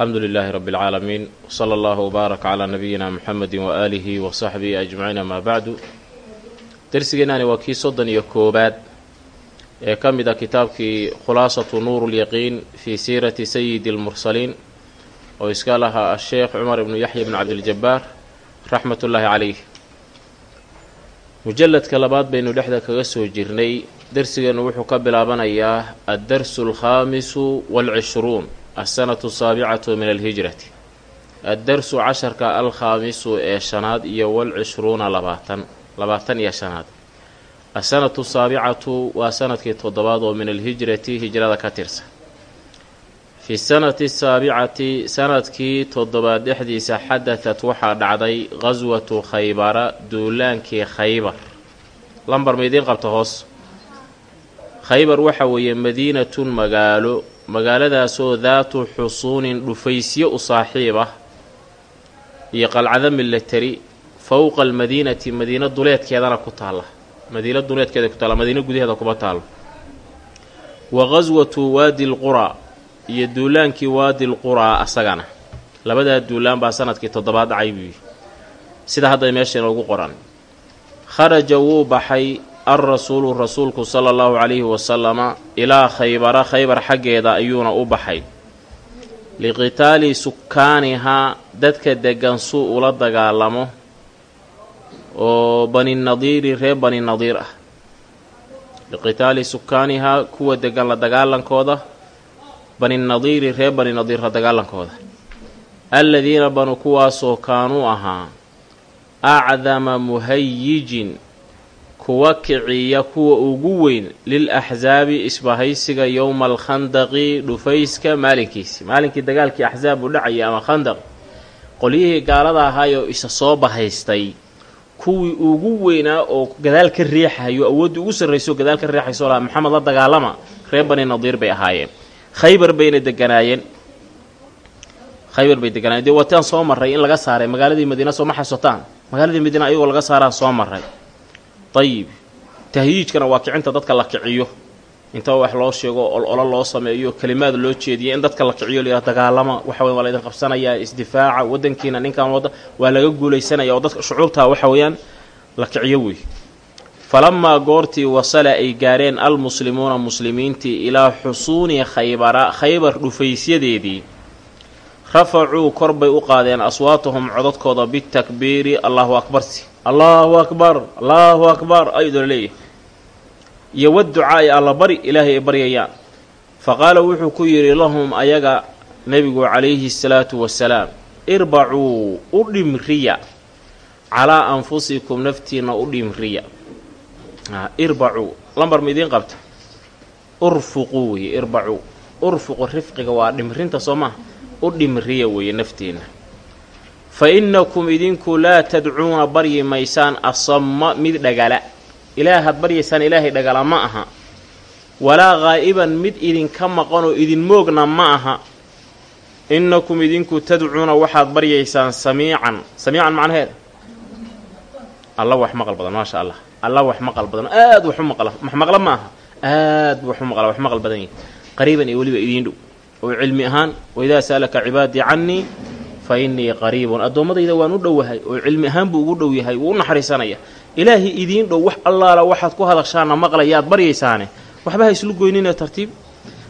alxamdu lilaahi rabbi اlcaalamiin wsala allahu wbaarak calaa nabiyina muxamedi waaalihi wa saxbihi ajmaciin amaa bacdu dersigeenani waa kii soddon iyo koobaad ee ka mid a kitaabkii khulaasatu nuur lyaqiin fii siirati sayidi اlmursaliin oo iska lahaa asheekh cumar ibnu yaxya bnu cabdiljabaar raxmat ullaahi calayh mujalladka labaad baynu dhexda kaga soo jirnay dersigeennu wuxuu ka bilaabanayaa addarsu alkhaamisu waalcishruun alsanatu asaabicatu min alhijrati addarsu casharka alkhaamisu ee shanaad iyo walcishruuna labaatan labaatan iyo shanaad asanatu asaabicatu waa sannadkii toddobaad oo min alhijrati hijrada ka tirsan fi sanati asaabicati sannadkii toddobaad dhexdiisa xadatat waxaa dhacday qaswatu khaybara duulaankii khaybar lambar ma idiin qabta hoos khaybar waxa weeye madiinatun magaalo magaaladaasoo daatu xusuunin dhufaysyo u saaxiib ah iyo qalcado milatari fowqa almadiinati madiino duleedkeedana ku taalla. Madiino duleedkeeda ku taalla madiino gudaheeda kuma taallo wa qaswatu waadi lquraa iyo duulaankii waadi lquraa asagana. Labadaa duulaan baa sannadkii toddobaad dhacay buu yidhi sida hadday meesha inoogu qoran. Kharaja wuu baxay alrasuulu rasuulku sala allahu calayhi wasalama ilaa khaybara khaybar xaggeeda ayuuna u baxay liqitaali sukkaanihaa dadka deggan suu ula dagaalamo oo bani nadiiri reer bani nadiir ah liqitaali sukkaanihaa kuwa deggan la dagaalankooda bani nadiiri reer bani nadiir la dagaalankooda alladiina banu kuwaasoo kaanuu ahaa acdama muhayijin kuwa kiciya kuwa ugu weyn lil axsaabi isbahaysiga yowma alkhandaqi dhufayska maalinkiisi. Maalinkii dagaalkii axsaab uu dhacayay ama khandaq qolyihii gaalada ahaayoo isa soo bahaystay kuwii ugu weynaa oo gadaal ka riixayo awoodda ugu sarrayso gadaal ka riixayso lahaa maxamed la dagaalama reer bani nadiir bay ahaayeen. Khaybar bayna deganaayeen. Khaybar bay deganaayeen. Dee wataan soo marray in laga saaray magaaladii madiina soo ma xasotaan magaaladii madiina ayagoo laga saaraan soo marray dayib tahyiijkana waa kicinta dadka la kiciyo. Inta wax loo sheego ol-olo loo sameeyo kelimaad loo jeediya in dadka la kiciyo layidhaha dagaalama waxa weyan waa laydin qabsanayaa isdifaaca waddankiina ninkan wadda waa laga guulaysanaya oo dadka shucuubtaa waxa weeyaan la kiciyo wey. Falamaa goortii wasala ay gaareen almuslimuuna muslimiintii ilaa xusuuni khaybara khaybar dhufaysyadeedii rafacuu kor bay u qaadeen aswaatahum codadkooda bitakbiiri allahu akbarsi allaahu akbar allaahu akbar ayadoo leeyahay. Iyo waducaa'i alla bari ilaahay ay baryayaan. Fa qaala wuxuu ku yidhi lahum ayaga nebigu calayhi salaatu wasalaam irbacuu u dhimriya calaa anfusikum naftiinna u dhimriya irbacuu lambar ma idiin qabta? Urfuquu weye irbacuu. Urfuqu rifqiga waa dhimrinta soo maha u dhimriya weeye naftiinna fa innakum idinku laa tadcuuna baryi maysaan asamma mid dhagala ilaahaad baryaysaan ilaahay dhagala ma aha walaa qaa'iban mid idinka maqanoo idin moogna ma aha innakum idinku tadcuuna waxaad baryaysaan samiican samiican macnaheeda alla wax maqal badan maasha allah alla wax maqal badan aad wax u maqla wax maqla ma aha aad wax u maqla wax maqal badan yahi qariiban iyo weliba idiin dhow oo cilmi ahaan waidaa sa'alaka cibaadii cannii fa innii qariibun. Addoommadayda waan u dhowahay oo cilmi ahaan buu ugu dhow yahay wuu u naxariisanaya. Ilaahay idiin dhow wax allaala waxaad ku hadashaana maqlayaad baryaysaane waxba ha islu goynine tartiib.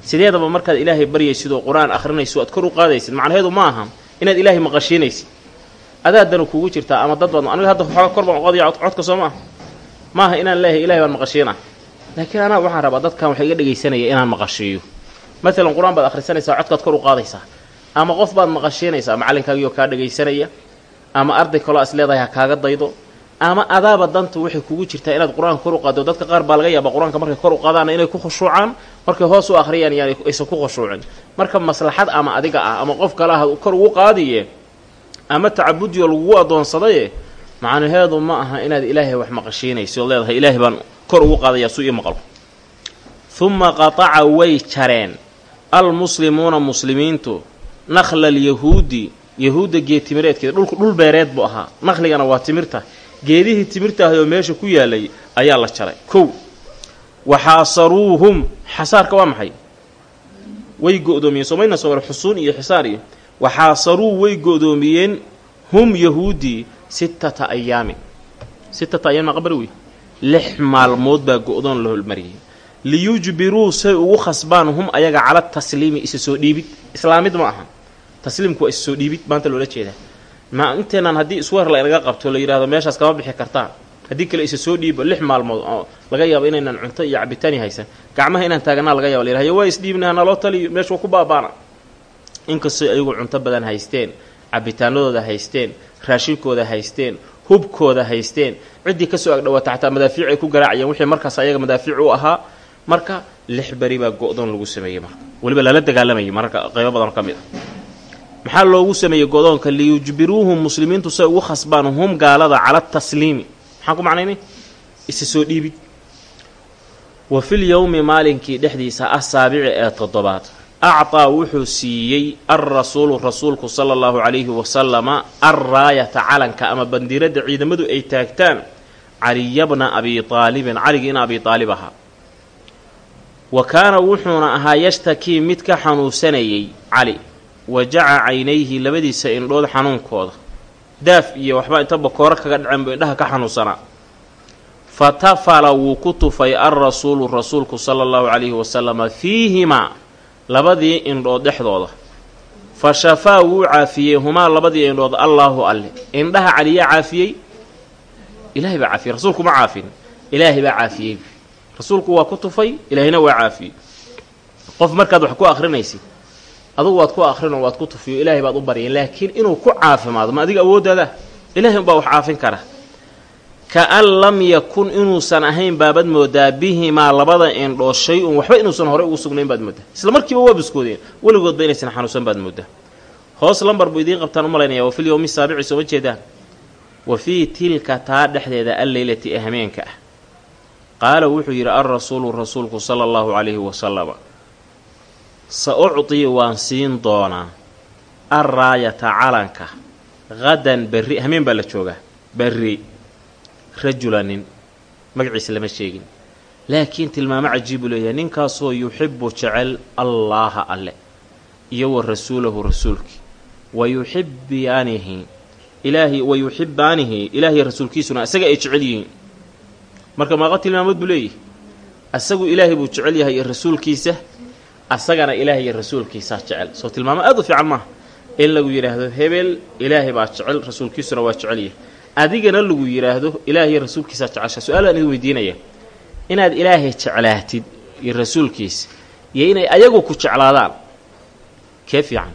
Sideedaba markaad ilaahay baryaysid oo qur'aan akhrinayso aad kor u qaadaysid macnaheedu ma aha inaad ilaahay maqashiinaysid. Adaadana kuugu jirtaa ama dad baad aniga hadda xooga kor baan uqadaya codka soo maaha maaha inaan leeyahay ilahay baan maqashiina laakiin anaa waxaan rabaa dadkan waxa iga dhegaysanaya inaan maqashiiyo. Maalan qur'aan baad akhrisanaysaa codkaad kor u qaadaysaa ama qof baad maqashiinaysaa macalinkaagiyoo kaa dhegaysanaya ama arday kaloo as leedahay ha kaaga daydo ama adaaba danta waxay kugu jirtaa inaad qur'aanka kor u qaado dadka qaar baa laga yaaba qur'aanka markay kor u qaadaana inay ku khushuucaan markay hoos u akhriyaan yani aysan ku khushuucin. Marka maslaxad ama adiga ah ama qof kale ah kor ugu qaadiye ama tacabudiyo lagugu addoonsadaye macnaheedu ma aha inaad ilaahay wax maqashiinayso leedahay ilaahay baan kor ugu qaadayaa su ii maqlo uma qataca way jareen. Almuslimuuna muslimiintu nakhla alyahuudi yahuudda geed timireedkeeda dhulku dhul beereed buu ahaa. Naqligana waa timirta geedihii timirta ahay oo meesha ku yaalay ayaa la jaray. Kow waxaasaruuhum. Xasaarka waa maxay? Way go-doomiyeen. Soomayna soo xusuun iyo xisaar iyo. Waxaasaruu way go'doomiyeen. Hum yahuudii sittata ayaamin. Sittata ayaam qabar wey lix maalmood baa go'doon la holmariyay liyujbiruu say ugu khasbaan. Hum ayaga cala tasliimi. Isa soo dhiibid. Islaamid ma aha tasliimku waa isa soo dhiibid maanta loola jeedaa. Ma inteenaan haddii isweer la inaga qabto la yidhahdo meeshaas kama bixi kartaan haddii kale isa soo dhiibo lix maalmood oo laga yaabo inaynan cunto iyo cabitaani haysan gacmaha inaan taaganaa laga yaba la yidhahyo waa isdhiibnaa naloo taliyo meesha waa ku baabaana. Inkastoo ayagu cunto badan haysteen cabitaanadooda haysteen raashinkooda haysteen hubkooda haysteen ciddii ka soo agdhawaata xataa madaafiic ay ku garaacayeen wixii markaas ayaga madaafiic u ahaa marka lix beri baa go-doon lagu sameeyey marka. Weliba lala dagaalamayay mararka qaybo badan ka mid a maxaa loogu sameeyey go-doonka liyujbiruuhum muslimiintu say ugu khasbaan hum gaalada cala tasliimi. Maxaan ku macnaynay isa soo dhiibid wa fil yowmi maalinkii dhexdiisa assaabici ee toddobaad actaa wuxuu siiyey alrasuulu rasuulku sala allahu calayhi wasalama alraayata calanka ama bandiiradda ciidamadu ay taagtaan caliyabna abi aalibin caligii in abi aalib ahaa. Wa kaana wuxuuna ahaa yashtakii mid ka xanuunsanayay cali wajaca caynayhi labadiisa indhood xanuunkooda. Daaf iyo waxba inta bakooro kaga dhaceen buu indhaha ka xanuunsanaa fa tafala wuu ku tufay alrasuulu rasuulku sala allahu calayhi wasalama fiihimaa labadii indhood dhexdooda. Fa shafaa wuu caafiyey humaa labadii indhood allaahu alle indhaha caliyaa caafiyey? Ilaahay baa caafiyey rasuulku ma caafin. Ilaahay baa caafiyey. Rasuulku waa ku tufay ilaahayna waa caafiyey. Qof markaad wax ku akrinaysid adugu waad ku akrinoo waad ku tufiyo ilaahay baad u baryaen laakiin inuu ku caafimaado ma adiga awooddaada? Ilahay unbaa wax caafin kara. Ka-an lam yakun inuusan ahayn baabad moodaa bihimaa labada indhood shay-un waxba inuusan horey ugu sugnayn baad moodaa. Isla markiiba waa biskoodeen weligoodba inaysan xanuunsan baad moodaa. Hoos lambar buu idiin qabtaan u malaynaya wa fil yowmi saabici sooma jeedaan? Wa fii tilka taa dhexdeeda alleylati ee hameenka ah. Qaala wuxuu yidhi alrasuulu rasuulku sala allahu calayhi wasalama sa ucdii waan siin doonaa alraayata calanka. Hadan berri hameen baa la joogaa. Berri rajulanin magaciisa lama sheegin. Laakiin tilmaamo cajiibuu leeyahay ninkaasoo yuxibu jecel allaaha alle iyo wa rasuulahu rasuulkii wa yuxibbaanihi ilaahi wa yuxibbaanihi ilaahiy rasuulkiisuna isaga ay jecel yihiin. Marka maaqa tilmaamood buu leeyahay. Asagu ilaahay buu jecel yahay iyo rasuulkiisa asagana ilaahay iyo rasuulkiisaa jecel. Soo tilmaamo aad u fiican maaha in lagu yidhaahdo hebel ilaahay baa jecel rasuulkiisuna waa jecel yahay. Adigana lagu yidhaahdo ilaahay iyo rasuulkiisaa jecesha su'aalaan idin weydiinaya inaad ilaahay jeclaatid iyo rasuulkiisa iyo inay ayagu ku jeclaadaan kee fiican?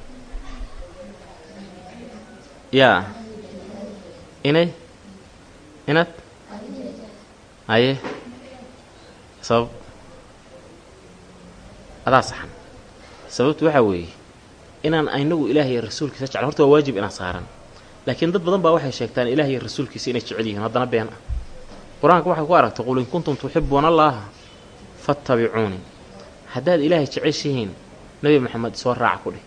Yaa inay inaad? Haye sabab adaa saxan. Sababtu waxaa weeye inaan inagu ilaahay iyo rasuulkiisa jeclan horta waa waajib inaan saaran. Laakiin dad badan baa waxay sheegtaan ilaah iyo rasuulkiisa inay jecel yihiin haddana been ah. Qur'aanka waxay ku aragtay qul in kuntum tuxibuuna allaaha fattabicuuni haddaad ilaahay jeceshihiin nebi maxamed soo raaca ku dheh.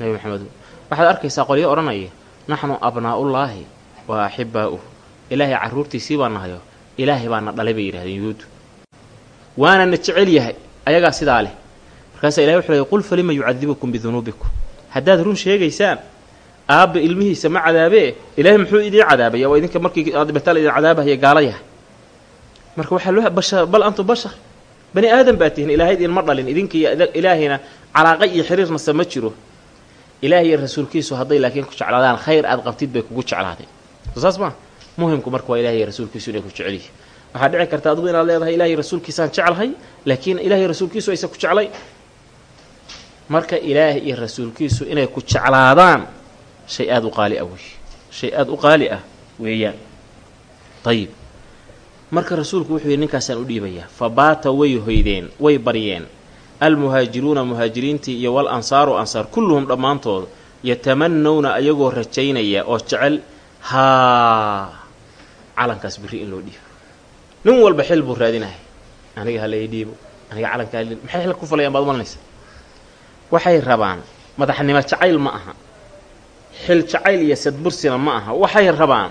Nebi maxamedu waxaad arkaysaa qolyo odhanaya naxnu abnaa'ullaahi wa axibbaa'uh ilaahay carruurtiisii baa nahayo ilaahay baana dhalay bay yidhahdeen yuhuuddu. Waana na jecel yahay ayagaa sidaa leh markaasaa ilahay wuxuu leey qul falima yucadibukum bidunuubikum. Haddaad run sheegaysaan aabba ilmihiisa ma cadaabee? Ilaahay muxuu idiin cadaabaya waa idinka markii aadibataal idin cadaabahaya gaala yahay. Marka waxaa loo bashar bal antum bashar. Bani aadam baa tihin ilaahay idinma dhalin idinkiiyo ilaahayna calaaqa iyo xiriirnase ma jiro. Ilaahay iyo rasuulkiisu hadday laakiin ku jeclaadaan khayr aad qabtid bay kugu jeclaaday. Saas maa muhimku marka waa ilahay iyo rasuulkiisu inay ku jecel yihiin waxaa dhici karta adigu inaad leedahay ilahay rasuulkiisaan jeclahay laakiin ilahay rasuulkiisu aysa ku jeclay marka ilaahay iyo rasuulkiisu inay ku jeclaadaan shay aada u qaali ah wey shay aada u qaali ah weeyaan. Ayib marka rasuulku wuxuu yidhi ninkaasaan u dhiibayaa. Fa way hoydeen way baryeen. Almuhaajiruuna muhaajiriintii iyo wal ansaaru ansaar kulluhum dhammaantood yatamanawna ayagoo rajaynaya oo jecel haa calankaas berri in loo dhiibo. Nin walba xil buu raadinahay aniga ha lai dhiibo. Aniga calankaa maxay xil ku falayaan baad umalanaysa waxay rabaan madaxnimo jacayl ma aha. Xil jacayl iyo sadbursina ma aha. Waxay rabaan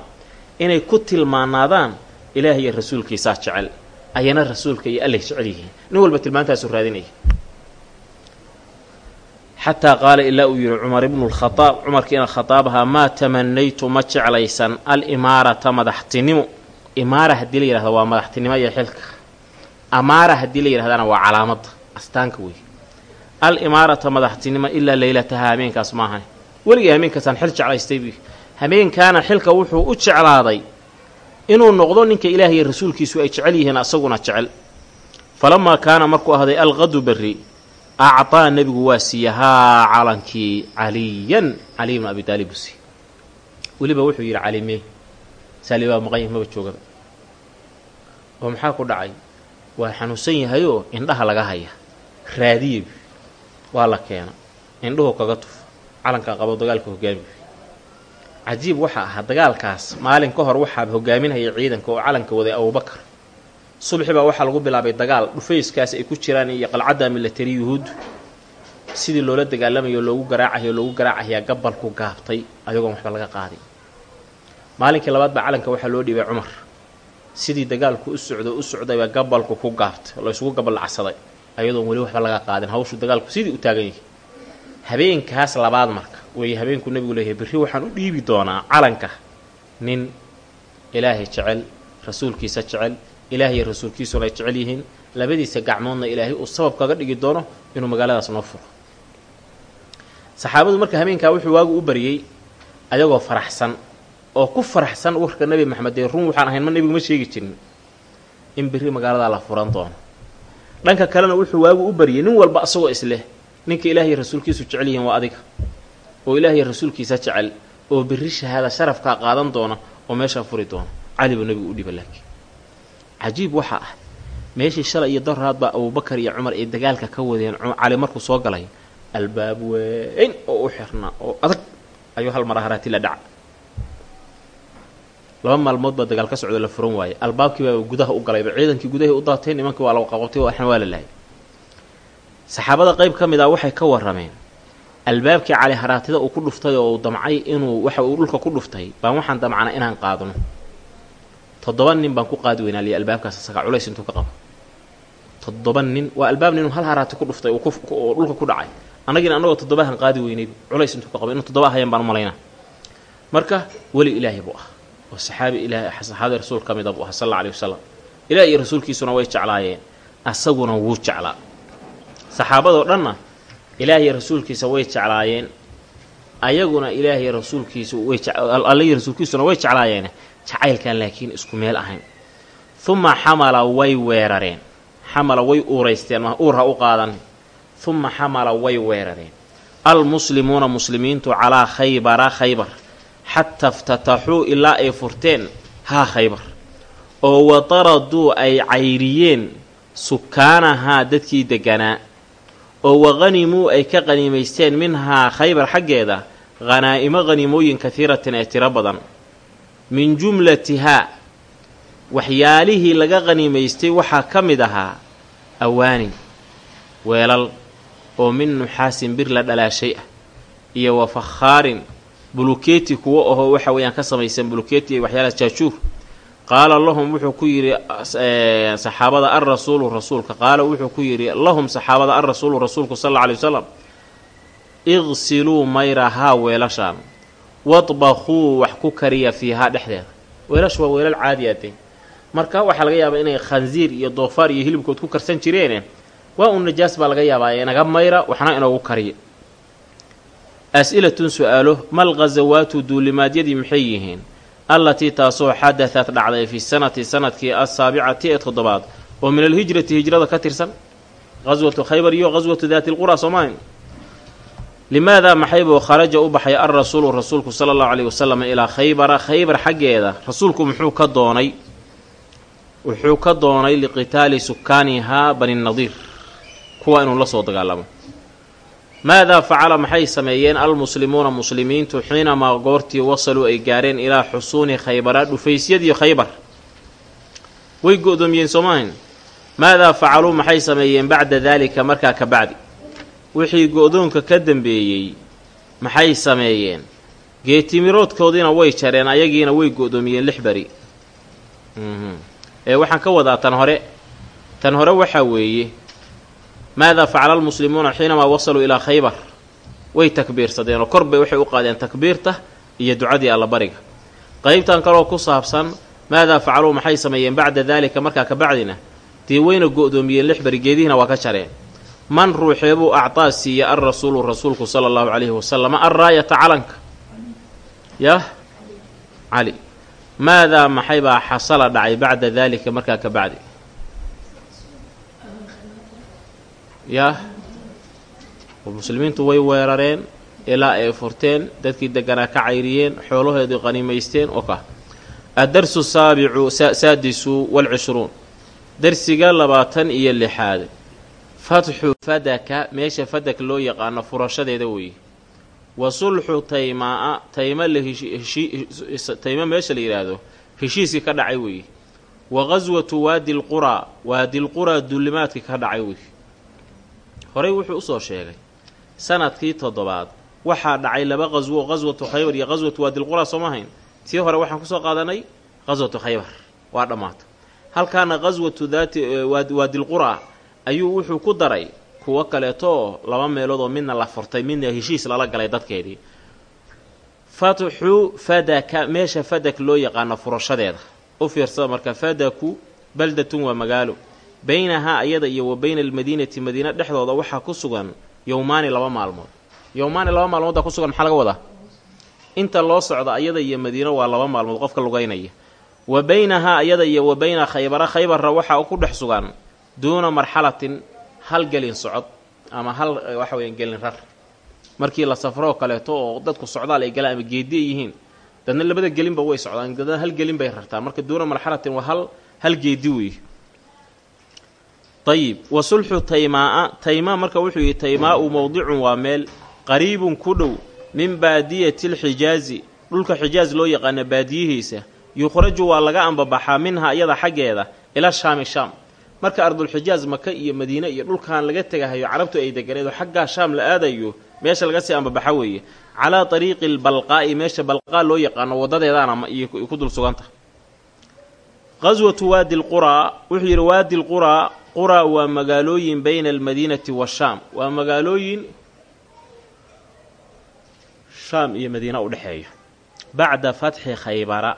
inay ku tilmaanaadaan ilaah iyo rasuulkiisaa jecel. Ayana rasuulka iyo alleh jecel yihiin. Nin walba tilmaantaasu raadinaya xataa qaala ilaa uu yidhi cumar ibnu lkhadaab cumarkii ina khadaab ahaa maa tamanaytu ma jeclaysan alimaarata madaxtinimo. Imaara haddii la yihahdo waa madaxtinimo iyo xilka. Amaara haddii la yidhahdana waa calaamadda astaanka wey al imaarata madaxtinimo ilaa leylataha hameenkaas maahan weligii hameenkaasaan xil jeclaystay bu hameenkaana xilka wuxuu u jeclaaday inuu noqdo ninka ilaah rasuulkiisu ay jecel yihiin asaguna jecel. Falamaa kaana markuu ahday alqadu berri actaa nebigu waa siiya haa calankii caliyan caliy bnu abi taalib siiye weliba wuxuu yidhi calimee saalibaa maqanyah maba joogaba. Oo maxaa ku dhacay waa xanuunsan yahayoo indhaha laga haya raadiye waa la keena. Indhuhu kaga tuf calankaa qabo dagaalka hogaami cajiib waxaa ahaa dagaalkaas. Maalin ka hor waxaa hogaaminhaya ciidanka oo calanka waday abubakar. Subxi baa waxaa lagu bilaabay dagaal. Dhufayskaas ay ku jiraan iyo qalcadda milatari yuhuuddu sidii loola dagaalamayo loogu garaacayo loogu garaacayaa gabalku gaabtay ayagoon waxba laga qaadin maalinkii labaad baa calanka waxaa loo dhiibay cumar. Sidii dagaalku u socdo u socdaybaa gabalku ku gaabtay la isugu gaballacsaday ayadoon weli waxba laga qaadin hawshu dagaalku sidii u taagan yahay. Habeenkaas labaad marka weeye habeenkuu nebigu leeyahay berri waxaan u dhiibi doonaa calanka. Nin ilaahay jecel rasuulkiisa jecel ilaahay rasuulkiisuna ay jecel yihiin. Labadiisa gacmoodna ilaahay uu sabab kaga dhigi doono inuu magaaladaas noo furo. Saxaabadu marka habeenkaa wuxuu waagu u baryey ayagoo faraxsan oo ku faraxsan warka nebi maxamed dee run waxaan ahayn ma nebigu ma sheegi jirin in berri magaaladaa la furan doono dhanka kalena wuxuu waagu u baryey nin walba asagoo isleh. Ninka ilaahiy rasuulkiisu jecel yihiin waa adiga. Oo ilaahiy rasuulkiisa jecel oo berri shahaada sharafkaa qaadan doona oo meeshaa furi doona cali buu nebigu u dhiba laakiin. Cajiib waxaa ah meeshii shalay iyo daraad baa abubakar iyo cumar ay dagaalka ka wadeen cali markuu soo galay albaab weyn oo u xirnaa oo adag ayuu hal mar haraati la dhaca laba maalmood baa dagaal ka socdo la furan waaye. Albaabkii baa gudaha u galayba ciidankii gudahay u daatay nimankii waa la qaqabtay waxna waa la lahay. Saxaabada qayb ka mid ah waxay ka warrameen albaabkii cali haraatida uu ku dhuftay oo uu damcay inuu waxa uu dhulka ku dhuftay baan waxaan damcana inaan qaadno. Toddoba nin baan ku qaadi weynaa liya albaabkaas asaga culays intuu ka qabo. Toddoba nin waa albaab nin hal haraati ku dhuftay oo dhulka ku dhacay. Annagiina annagoo toddobahan qaadi weynay culays intuu ka qabo inuu toddoba ahayaan baan u malaynaa. Marka weli ilaahay buu ah oo saxaabi ilaah saxaabada rasuul ka mida buu ah sal alla aleyh wasalam ilaah iyo rasuulkiisuna way jeclaayeen asaguna wuu jeclaa. Saxaabadoo dhanna ilaahiy rasuulkiisa way jeclaayeen ayaguna ilaahiy rasuulkiisu way allaiyo rasuulkiisuna way jeclaayeen jacaylkan laakiin isku meel ahayn. Uma xamala way weerareen. Xamala way uuraysteen uur ha u qaadan. Uma xamala way weerareen. Almuslimuuna muslimiintu calaa khaybara khaybar xataa iftataxuu ilaa ay furteen haa khaybar. Oo wataraduu ay cayriyeen sukaanahaa dadkii deganaa. Oo waqhanimuu ay ka qaniimaysteen minhaa khaybar xaggeeda khanaa'imo qhanimooyin kahiiratin ee tiro badan. Min jumlatihaa waxyaalihii laga qaniimaystay waxaa ka mid ahaa awaanin weelal oo min nuxaasin bir la dhalaashay ah iyo wa fakhaarin bulukeeti kuwo ahoo waxa weeyaan ka samaysan bulukeeti iyo waxyaalaha jaajuur qaala lahum wuxuu ku yidhi saxaabada alrasuulu rasuulka. Qaala wuxuu ku yidhi lahum saxaabada alrasuulu rasuulku sal alla alay wasalam iqsiluu mayrahaa weelashaan wadbakuu wax ku kariya fiihaa dhexdeeda. Weelashu waa weelal caadi ade marka waxaa laga yaabaa inay khansiir iyo doofaar iyo hilibkood ku karsan jireene waa un najaas baa laga yaabaa inaga mayra waxna inoogu kariya as-ilatun su'aalo mal ghasawaatu duulimaadyadii maxay yihiin allatii taasoo xadatat dhacday fi sanati sannadkii asaabicati ee toddobaad oo min alhijrati hijrada ka tirsan qaswatu khaybar iyo qaswatu daati lqura soomaali limaadaa maxaybuu kharaja u baxay alrasuulu rasuulku sala allahu caleyhi wasalam ilaa khaybara khaybar xaggeeda rasuulku muxuu ka doonay wuxuu ka doonay liqitaali sukaanihaa bani nadiir kuwa inuu la soo dagaalamo maadaa facala maxay sameeyeen almuslimuuna muslimiintu xiinamaa goortii wasaluu ay gaareen ilaa xusuuni khaybara dhufaysyadii khaybar way go-doomiyeen soomahan maadaa facaluu maxay sameeyeen bacda daalika markaa ka bacdi wixii go-doonka ka dambeeyey maxay sameeyeen geetimiroodkoodiina way jareen ayagiina way go-doomiyeen lix beri ee waxaan ka wadaa tan hore tan hore waxaa weeye maadaa facala almuslimuuna xiinamaa wasaluu ilaa khaybar way takbiirsadeenoo korbay waxay u qaadeen takbiirta iyo ducadii allabariga qaybtan kaloo ku saabsan maadaa facaluu maxay sameeyeen bacda daalika markaa ka bacdina dee wayna go-doomiyeen lix berigeedihiina waa ka jareen man ruuxeebuu actaa siiya al rasuulu rasuulku sala allahu calayhi wasalam alraayata calanka yah cali maadaa maxaybaa xasala dhacay bacda daalika markaa ka bacdi yah muslimiintu way weerareen ilaa ay furteen dadkii deganaa ka cayriyeen xoolahoodii qanimaysteen oo ka. Addarsu saabicu saadisu walcishruun darsiga labaatan iyo lixaad. Fatxu fadaka meesha fadak loo yaqaano furashadeeda weeye wa sulxu taymaa tayma la tayma meesha la yidhaahdo heshiiskii ka dhacay weeye wa qaswatu waadi lquraa waadilquraa dullimaadkii ka dhacay weeye horey wuxuu u soo sheegay sannadkii toddobaad waxaa dhacay laba qaswo qaswatu khaybar iyo qaswatu waadilquraa sooma hayn? Tii hore waxaan ku soo qaadanay qaswatu khaybar. Waa dhammaata halkaana qaswatu daati waadilquraa ayuu wuxuu ku daray kuwo kaleeto laba meelood oo midna la furtay midna heshiis lala galay dadkeedii. Fatxu fadaka meesha fadak loo yaqaano furashadeeda. U fiirsada marka fadaku baldatun waa magaalo baynahaa ayada iyo wa bayna almadiinati madiina dhexdooda waxaa ku sugan yowmaani laba maalmood. Yowmaani laba maalmoodda ku sugan maxaa laga wadaa? Inta loo socda ayada iyo madiino waa laba maalmood qofka lugaynaya wa baynahaa ayada iyo wa bayna khaybara khaybarra waxaa ku dhex sugan duuna marxalatin hal gelin socod ama hal waxa weya gelin rar. Markii la safroo kaleeto oo dadku socdaal ay galaan ama geedi ay yihiin dadna labada gelinba way socdaan dadna hal gelin bay rartaan marka duuna marxalatin waa hal hal geedi weeye ayib wa sulxu taymaa. Taymaa marka wuxuu yihi taymaa-u mowdicun waa meel qariibun ku dhow min baadiyati lxijaazi dhulka xijaaz loo yaqaana baadiyihiisa. Yukhraju waa laga ambabaxaa minha iyada xaggeeda ila shaami shaam. Marka ardulxijaaz maka iyo madiine iyo dhulkan laga tegahayo carabtu ay deganeed oo xaggaa shaam la aadayo meesha laga sii ambabaxa weeye. Calaa ariiqi lbalqaa'i meesha balqaa loo yaqaano wadadeedaana ku dul suganta. Qaswatu waadi lquraa wuxuu yidhi waadi lquraa quraa waa magaalooyin bayna almadiinati washaam waa magaalooyin shaam iyo madiina u dhexeeya. Bacda fatxi khaybara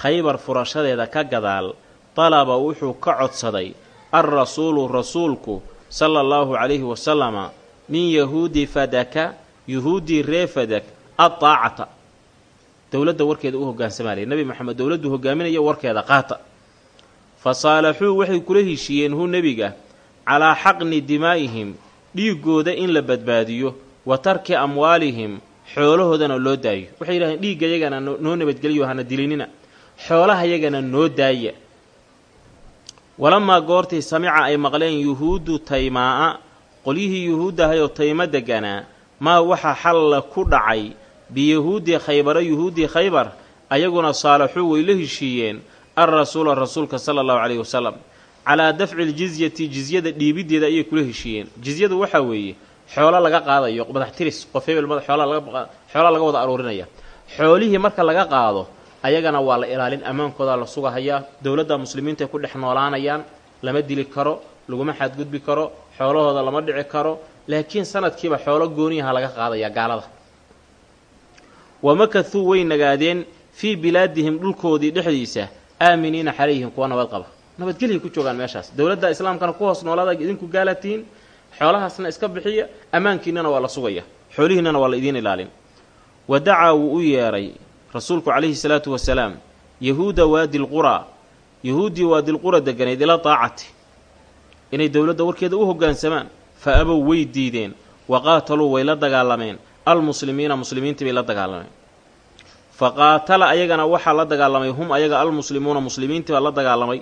khaybar furashadeeda ka gadaal dalaba wuxuu ka codsaday alrasuulu rasuulku sala allahu calayhi wasalama min yahuudi fadaka yuhuuddii ree fadak addaacata dowladda warkeeda u hogaansamaalaya nebi moxamed dowladdu hogaaminaya warkeeda qaata fa saalaxuu waxay kula heshiiyeen hu nebiga calaa xaqni dimaa'ihim dhiiggooda in la badbaadiyo wa tarki amwaalihim xoolahoodana loo daayo. Waxay yidhahdeen dhiigga yagana noo nabadgeliyo hana dilinina. Xoolaha yagana noo daaya. Walamaa goortii samica ay maqleen yuhuuddu taymaa'a qolyihii yuhuuddahayoo taymo deganaa maa waxa xalla ku dhacay biyahuudi khaybara yuhuuddii khaybar ayaguna saalaxuu way la heshiiyeen alrasuula rasuulka sala allahu caleyhi wasalam calaa dafci ljizyati jizyada dhiibiddeeda ayay kula heshiiyeen jizyadu waxaa weeye xoolo laga qaadayo madax tiris qof xoolaa laga wada aruurinaya xoolihii marka laga qaado ayagana waa la ilaalin ammaankoodaa la sugahayaa dowladda muslimiinta ay ku dhex noolaanayaan lama dili karo laguma xadgudbi karo xoolahooda lama dhici karo laakiin sanadkiiba xoolo gooniyaha laga qaadaya gaalada wamakahuu way nagaadeen fii bilaadihim dhulkoodii dhexdiisa aaminiina xalayhim kuwa nabad qaba. Nabadgelya ku joogaan meeshaas. Dowladda islaamkana ku hoos noolaada idinku gaalatiin xoolahaasna iska bixiya ammaankiinnana waa la sugaya. Xoolihiinnana waa la idiin ilaalin. Wa dacaa wuu u yeedhay rasuulku calayhi salaatu wasalaam yahuuda waadi lquraa yahuuddii waadilqura deganayd ila daacati inay dowladda warkeeda u hoggaansamaan fa abow way diideen wa qaataluu way la dagaalameen almuslimiina muslimiintii bay la dagaalameen fa qaatala ayagana waxaa la dagaalamay hum ayaga almuslimuuna muslimiintii baa la dagaalamay.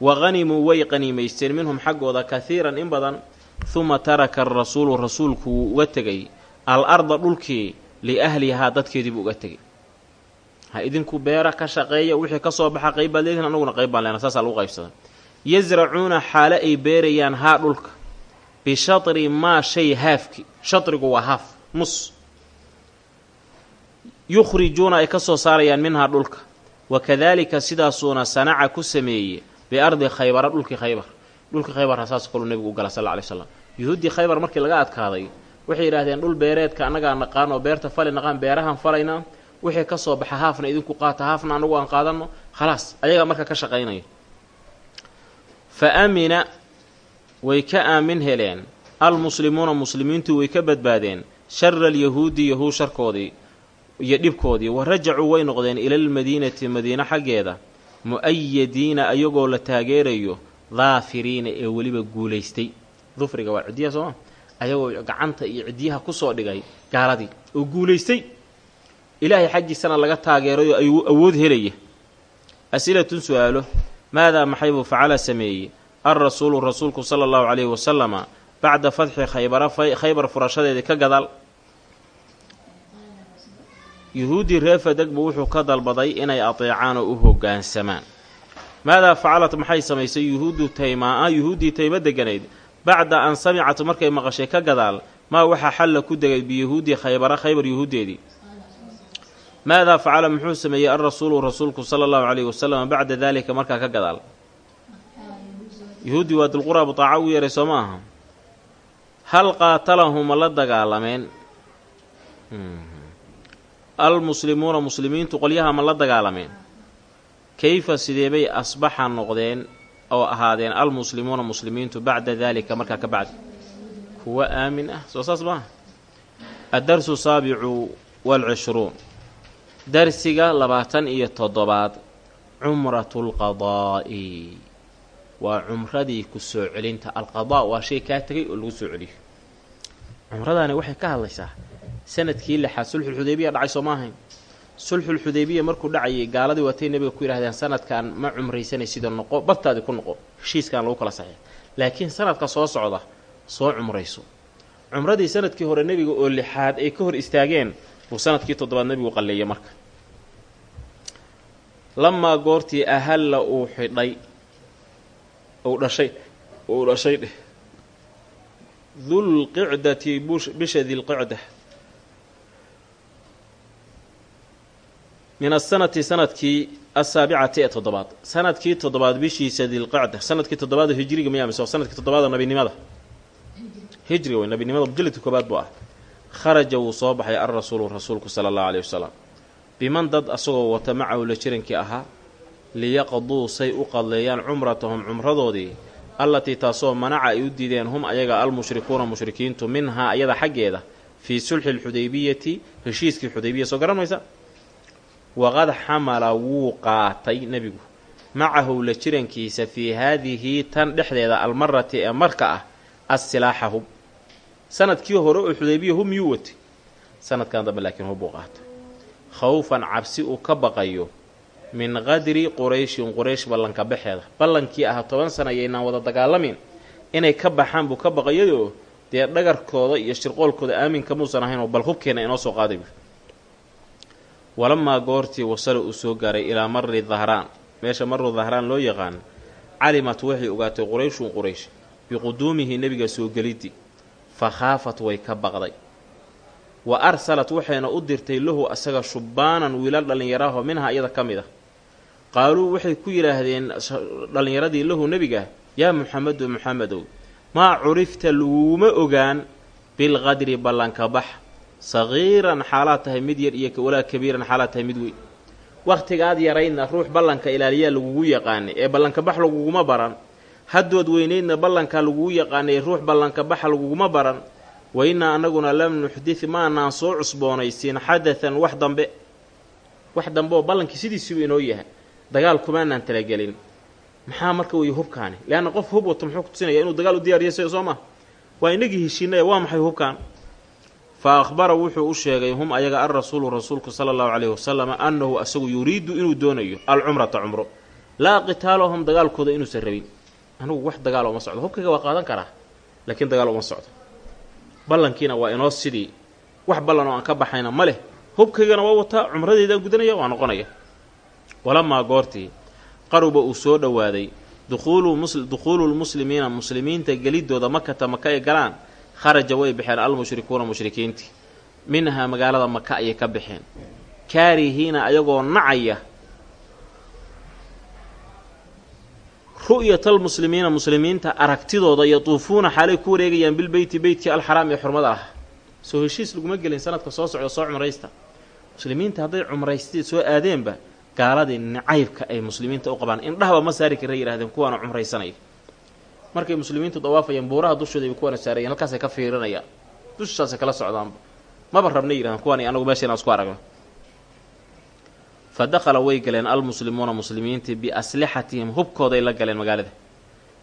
Wa qhanimuu way qaniimaysteen minhum xaggooda kahiiran in badan. Huma taraka arasuulu rasuulku wuu uga tegay al arda dhulkii liahlihaa dadkeediibuu uga tegay ha idinku beera ka shaqeeya wixii ka soo baxa qayb baad leedihin anaguna qayb baan leena saasaa lagu qaybsada yasracuuna xaale ay beerayaan haa dhulka. Bishatri maa shay haafki. Shatrigu waa haaf mus yukhrijuuna ay ka soo saarayaan minhaa dhulka. Wa kadaalika sidaasuuna sanaca ku sameeye biardi khaybara dhulkii khaybar. Dhulkii khaybarha saas kaluu nebigu u gala sal alay slam yuhuuddii khaybar markii laga adkaaday waxay yidhaahdeen dhul beereedka annagaa naqaan oo beerta fali naqaan beerahaan falayna wixii ka soo baxa haafna idinku qaata haafna anagu aan qaadanno khalaas ayagaa marka ka shaqaynaya. Fa aamina way ka aamin heleen. Almuslimuuna muslimiintu way ka badbaadeen. Shara alyahuudi yahuud sharkoodii iyo dhibkoodii. Wa rajacuu way noqdeen ilalmadiinati madiine xaggeeda mu'ayadiina ayagoo la taageerayo daafiriina ee weliba guulaystay. Dufriga waa ciddiyaha sooma ayagoo gacanta iyo ciddiyaha ku soo dhigay gaaladii oo guulaystay. Ilaahay xaggiisana laga taageerayo ayuu awood helaya asilatun su'aalo maadaa maxaybuu facala sameeyey? Alrasuulu rasuulku sala allahu calayhi wasalama bacda fadxi khaybara khaybar furashadeedii ka gadaal yuhuuddii reer fadegbu wuxuu ka dalbaday inay ateecaan oo u hoggaansamaan maadaa facalat maxay samaysay? Yuhuuddu taymaa yuhuuddii tayma deganayd. Bacda an samicat markay maqashay ka gadaal maa waxaa xalla ku degay biyahuudi khaybara khaybar yuhuuddeedii maadaa facala muxuu sameeyey alrasuulu rasuulku sala allahu calayhi wasalam bacda daalika markaa ka gadaal. Yuhuuddii waa dulquraabu taaca ugu yeeray soo ma aha. Hal qaatalahuma la dagaalameen almuslimuuna muslimiintu qolyaha ma la dagaalameen? Kayfa sideebay asbaxa noqdeen oo ahaadeen almuslimuuna muslimiintu bacda daalika markaa ka bacdi? Kuwa aamin ah. Soo saas maaha. Addarsu saabicu waalcishruun darsiga labaatan iyo toddobaad cumratu lqadaa'i waa cumradii ku soo celinta. Alqadaa waa shay kaa tegay oo lagu soo celiyo. Cumradaani waxay ka hadlaysaa sannadkii lixaad sulxulxudaybiya dhacay soo ma ahayn sulxulxudaybiya markuu dhacayay gaaladii waatay nebiga ku yidhahdeen sanadkan ma cumraysanay sida noqo bartaadii ku noqo heshiiskan lagu kala saxiix laakiin sanadka soo socda soo cumrayso. Cumradii sannadkii hore nebiga oo lixaad ay ka hor istaageen buu sannadkii toddobaad nebigu qalleeyay marka. Lamaa goortii ahalla uu xidhay uu dhashay uu dhashay dheh. Dulqicdati bisha dilqicda min asanati sannadkii asaabicati ee toddobaad. Sanadkii toddobaad bishiisa dilqacda sannadkii toddobaad hijriga miyaa mise sannadkii toddobaada nabinimada. Hijriga wey nabinimada mujalladka koobaad buu ah kharaja wuu soo baxay alrasuulu rasuulku sala allahu alayhi wasalam biman dad asagoo wata macahu la jirankii ahaa liyaqduu say u qadleeyaan cumratahum cumradoodii allatii taasoo manaca ay u diideen hum ayaga almushrikuuna mushrikiintu minhaa ayada xaggeeda fii sulxi lxudaybiyati heshiiskii xudaybiya soo garan maysa waqad xamala wuu qaatay nebigu. Macahu la jirankiisa fii haadihi tan dhexdeeda almarati ee marka ah assilaaxa hub sannadkii hore oo xudaybiya hub miyuu watay? Sanadkan dambe laakiin hub uu qaatay. Khawfan cabsi uu ka baqayo min qadri qurayshin quraysh ballanka baxeeda. Ballankii ah toban sana yaynaan wada dagaalamin. Inay ka baxaan buu ka baqayayoo dee dhagarkooda iyo shirqoolkooda aaminka muusan ahayn oo bal hubkeena inoo soo qaaday walamaa goortii wasala uu soo gaaray ilaa mari dahraan meesha maru dahraan loo yaqaan calimat waxay ogaatay qurayshun quraysh biquduumihi nebiga soo geliddi. Fa khaafat way ka baqday. Wa arsalat waxayna u dirtay lahu asaga shubbaanan wiilal dhallinyaraahoo minha iyada ka mid ah. Qaaluu waxay ku yidhaahdeen dhallinyaradii lahu nebiga yaa muxamedu muxamedow maa curifta laguma ogaan bilqadri ballanka bax sagiiran xaalaad tahay mid yar iyo walaa kabiiran xaalaad tahay mid weyn. Wakhtigaad yaraydna ruux ballanka ilaaliyaa lagugu yaqaanay ee ballanka bax laguguma baran. Haddood weynaydna ballankaa lagugu yaqaanay ruux ballanka baxa laguguma baran. Wa innaa annaguna lam nuxdid maanaan soo cusboonaysiin xadatan wax dambe. Wax dambe oo ballankii sidiisiiba inoo yahay. Dagaal kumaanaan talagelin. Maxaa marka weeye hubkaani? Leanna qof hub wato muxuu kutusinaya inuu dagaal u diyaariya s soo maa waa inagii heshiinaya waa maxay hubkaan fa akhbara wuxuu u sheegay hum ayaga alrasuulu rasuulku sala allahu calayhi wasalam annahu asagu yuriidu inuu doonayo alcumrata cumro. Laa qitaalahum dagaalkooda inuusan rabin anigu wax dagaal uma socdo. Hubkayga waa qaadan karaa laakiin dagaal uma socdo. Ballankiina waa inoo sidii. Wax ballan oo aan ka baxayna ma leh. Hubkaygana waa wataa cumradeedaan gudanaya waa noqonaya. Walamaa goortii qaruba uu soo dhowaaday dukhuulu lmuslimiina muslimiinta gelidooda makata maka ay galaan kharaja way baxeen almushrikuuna mushrikiintii minhaa magaalada maka ayay ka baxeen kaarihiina ayagoo nacaya ru'yata almuslimiina muslimiinta aragtidooda yatuufuuna xaalay ku wareegayaan bilbeyti beytkii alxaraam ee xurmada ah. Soo heshiis laguma gelin sanadka soo socda soo cumraysta. Muslimiinta hadday cumraystay soo aadeenba gaaladii nacaybka ay muslimiinta u qabaan. Indhahaba ma saari kara yidhahdeen kuwaana cumraysanaya markay muslimiintu dawaafayaan buuraha dushooda ay kuwana saarayeen halkaasay ka fiirinayaan dushaasay kala socdaanba maba rabna yidhahdeen kuwani anagu meesha inaan isku aragno. Fa dakhala way galeen almuslimuuna muslimiintii biaslixatihim hubkooday la galeen magaalada.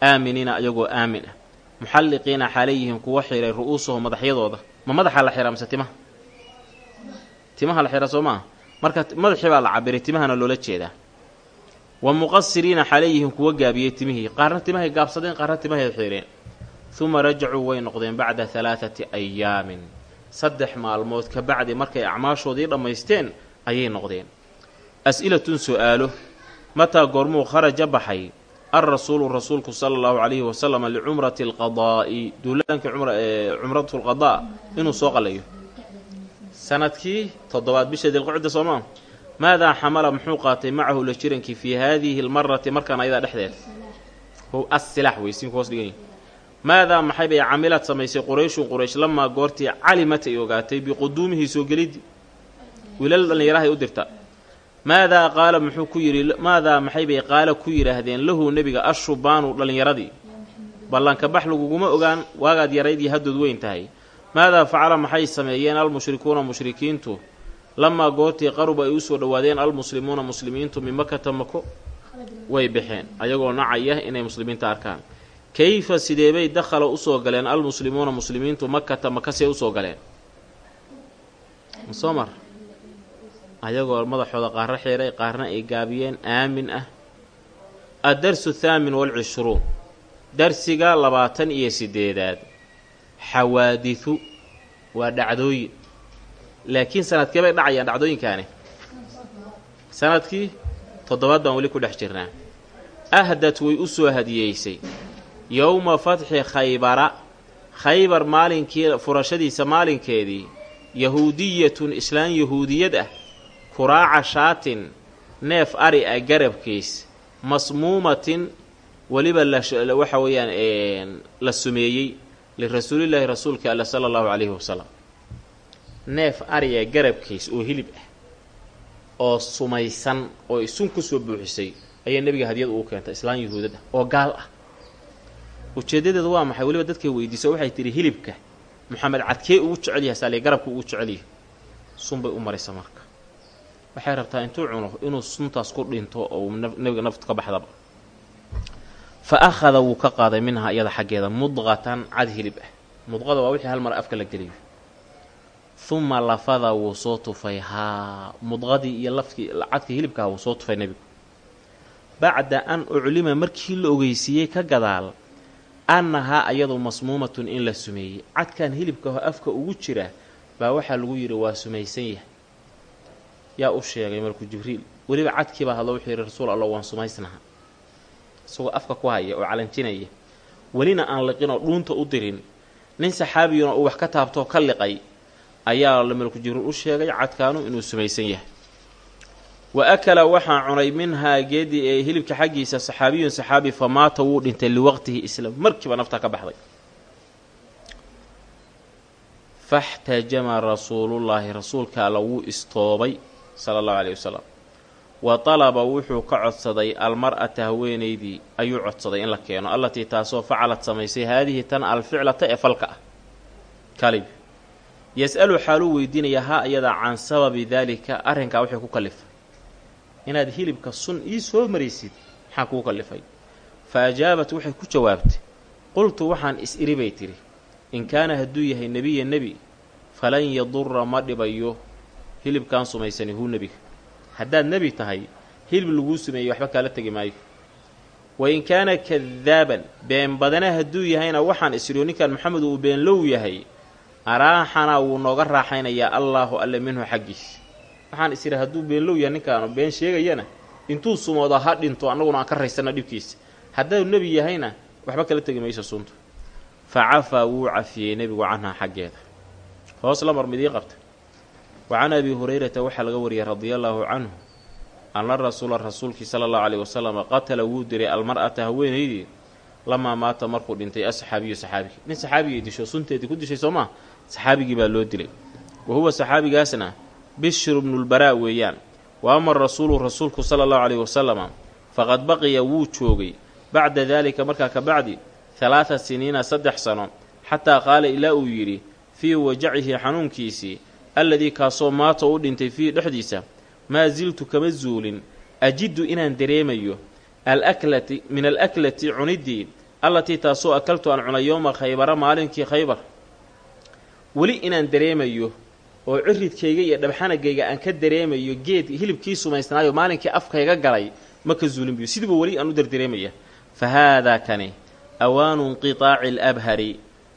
Aaminiina ayagoo aamin ah. Muxalliqiina xaalayyihiin kuwa xiray ru-uusahum madaxyadooda. Ma madaxaa la xiraa mise timaha? Timaha la xira soo maaha? Marka madaxii baa la cabiray timahana loola jeedaa wa muqasiriina xaalayyihiin kuwa gaabiyey timihii qaarna timahay gaabsadeen qaarna timahay xireen uma rajacuu way noqdeen bacda halaathati ayaamin saddex maalmood ka bacdi markay acmaashoodii dhammaysteen ayay noqdeen. As-ilatun su'aalo. Mataa goormuu kharaja baxay. Alrasuulu rasuulku sala allahu calayhi wasalama licumrati alqadaa'i. Duulaankii cumratu lqadaa inuu soo qalayo. Sanadkii toddobaad bisha dilqocda soomaa maadaa xamala muxuu qaatay macahu la jirankii fii haadihi lmarati markaan ayadaa dhexdeed asilaax weysiinku hoos dhigan maadaa maxay bay camilad samaysay qurayshun quraysh lamaa goortii calimat ay ogaatay biquduumihi soo geliddi wiilal dhallinyarahay u dirta maadaa qaala muxuu ku yidhi maadaa maxay bay qaala ku yidhaahdeen lahu nebiga ashubaanu dhallinyaradii ballanka bax laguguma ogaan waagaad yarayd iyo haddood weyn tahay maadaa facala maxay sameeyeen almushrikuuna mushrikiintu lamaa goortii qaruba ay u soo dhowaadeen almuslimuuna muslimiintu min makata mako way baxeen ayagoo nacaya inay muslimiinta arkaan kayfa sideebay dakhala u soo galeen almuslimuuna muslimiintu makata makasee u soo galeen soo mar ayagoo madaxooda qaarra xiray qaarna ay gaabiyeen aamin ah addarsu thaamin walcishruun darsiga labaatan iyo sideedaad xawaadisu waa dhacdooyin laakiin sanadkee bay dhacayaan dhacdooyinkaani. Sanadkii toddobaad baan weli ku dhex jirnaa. Ahdad way u soo hadiyeysay. Yowma fatxi khaybara khaybar maalinkii furashadiisa maalinkeedii yahuudiyatun islaan yahuudiyad ah kuraaca shaatin neef ari ah garabkiis masmuumatin weliba waxa weeyaan la sumeeyey lirasuulillaahi rasuulka alla sala allahu calayhi wasalam neef ariga garabkiis oo hilib ah oo sumaysan oo isun ku soo buuxisay ayaa nebiga hadiyad ugu keentay islaan yahuudad ah oo gaal ah. Ujeeddadeedu waa maxay? Weliba dadkay weydiiso waxay tidhi hilibka maxamed cadkee ugu jecel yahay saaliya garabka ugu jecel yahay. Sun bay u maraysa marka. Waxay rabtaa intuu cuno inuu suntaas ku dhinto oo nebiga naftu ka baxdaba. Fa akhada wuu ka qaaday minhaa iyada xaggeeda mudqatan cad hilib ah. Mudqada waa wixii hal mar afka la geliyo uma lafada wuu soo tufay. Haa mudqadii iyo lafkii cadka hilibkaha wuu soo tufay nebigu bacda an uclima markii la ogeysiiyey ka gadaal annahaa ayadu masmuumatun in la sumeeyey. Cadkan hilibkaho afka ugu jira baa waxaa lagu yidhi waa sumaysan yahay. Yaa u sheegay markuu jibriil weliba cadkiibaa hadlo wuxuu yidhi rasuul allah waan sumaysnaha isagoo afka ku haya oo calanjinaya welina aan liqinoo dhuunta u dirin nin saxaabiyuna uu wax ka taabtoo ka liqay ayaa malku jibriil u sheegay cadkaanu inuu sumaysan yahay. Wa akala waxaa cunay minhaa geedii ee hilibka xaggiisa saxaabiyun saxaabi fa maata wuu dhintay liwaqtihi islam markiiba nafta ka baxday. Faxtajama rasuulullaahi rasuulka alla wuu istoobay sala allahu caleyhi wasalam wa talaba wuxuu ka codsaday almar'ata haweenaydii ayuu codsaday in la keeno. Allatii taasoo facalad samaysay haadihi tan alficlata ee falka ah. Kalib yas-alu xaaluu weydiinaya haa ayadaa can sababi daalika arrinkaa waxay ku kallifay inaad hilibka sun ii soo maraysid maxaa kuu kallifay fa ajaabat waxay ku jawaabtay qultu waxaan is-iri bay tidhi in kaana hadduu yahay nebiya nebi falan yadura ma dhibayo hilibkaan sumaysani huu nebiga haddaad nebi tahay hilib laguu sumeeyey waxba kaala tegi maayo. Wa in kaana kadaaban been badana hadduu yahayna waxaan isiriyo ninkan maxamed uu beenlow yahay araaxanaa wuu nooga raaxaynayaa allaahu alle minhu xaggiis. Waxaan is hadduu beenlow yahay ninkaanu been sheegayana intuu sumoodo ha dhinto annaguna aan ka raysana dhibkiisa. Hadduu nebi yahayna waxba kala tegi mayso sunta fa cafaa wuu cafiyey nebigu canhaa xaggeeda. Hoos la mar midii qabta. Wa can abi hurayrata waxaa laga wariyay radia allaahu canhu anna rasuula rasuulkii sala allahu caleyhi wasalama qatala wuu diray almar'ata haweenaydii lamaa maata markuu dhintay asxaabiyu saxaabigii nin saxaabigay disho sunteedii ku dishay soo maa saxaabigii baa loo dilay. Wa huwa saxaabigaasna bishru bnulbaraa weeyaan. Wa ama rasuulu rasuulku sala allahu caleyhi wasalama faqad baqiya wuu joogay bacda daalika markaa ka bacdi halaada siniina saddex sano xataa qaala ilaa uu yidhi fii wajacihi xanuunkiisii alladii kaasoo maata u dhintay fiihi dhexdiisa maa siltu kama zuulin ajiddu inaan dareemayo alaklati min alaklati cuniddii allatii taasoo akaltu aan cunay yowma khaybara maalinkii khaybar weli inaan dareemayo oo ciridkayga iyo dhabxanagayga aan ka dareemayo geed hilibkii sumaysnaayo maalinkii afkayga galay ma ka zuulin biyo sidiiba weli aan u dardareemaya. Fa haadaa kani awaanu inqitaaci alabhari.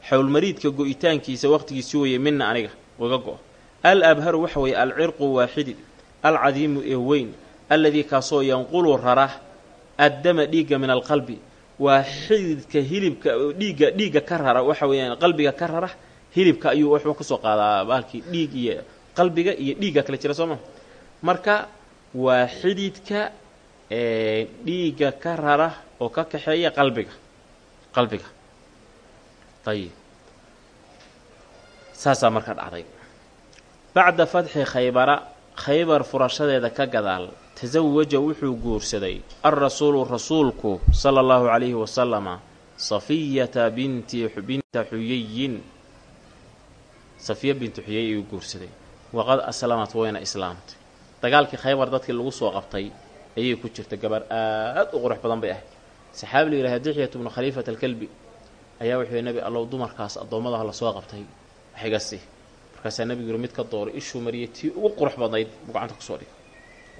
Xowlmariidka go-itaankiisa wakhtigiisi weeye mina aniga iga go- al abharu waxa weeye alcirqu waaxidi alcadiimu ee weyn alladii kaasoo yanqulu rara addama dhiigga min alqalbi. Waa xididka hilibka dhiigga dhiigga ka rara waxa weeyaan qalbiga ka rara hilibka ayuu wuxuu ka soo qaadaa baalkii dhiig iyo qalbiga iyo dhiigga kala jira soo ma? Marka waa xididka dhiigga ka rara oo ka kaxeeya qalbiga qalbiga. Ayib saasaa marka dhacday. Bacda fatxi khaybara khaybar furashadeeda ka gadaal tasawaja wuxuu guursaday alrasuulu rasuulku sala allahu calayhi wasalama safiyata binti binta xuyayin safiya bintu xuyay ayuu guursaday. Waqad aslamat wayna islaamtay. Dagaalkii khaybar dadkii lagu soo qabtay ayay ku jirta gabar aad u qurux badan bay ahayd saxaabi la yidhaha dixyat bnu khaliifat alkelbi ayaa wuxuu nebi allow dumarkaas addoommadaha la soo qabtay waxiga sii markaasaa nebigu yidhi mid ka dooray ishuu mariyay tii ugu qurux badnayd buu gacanta ku soo dhigay.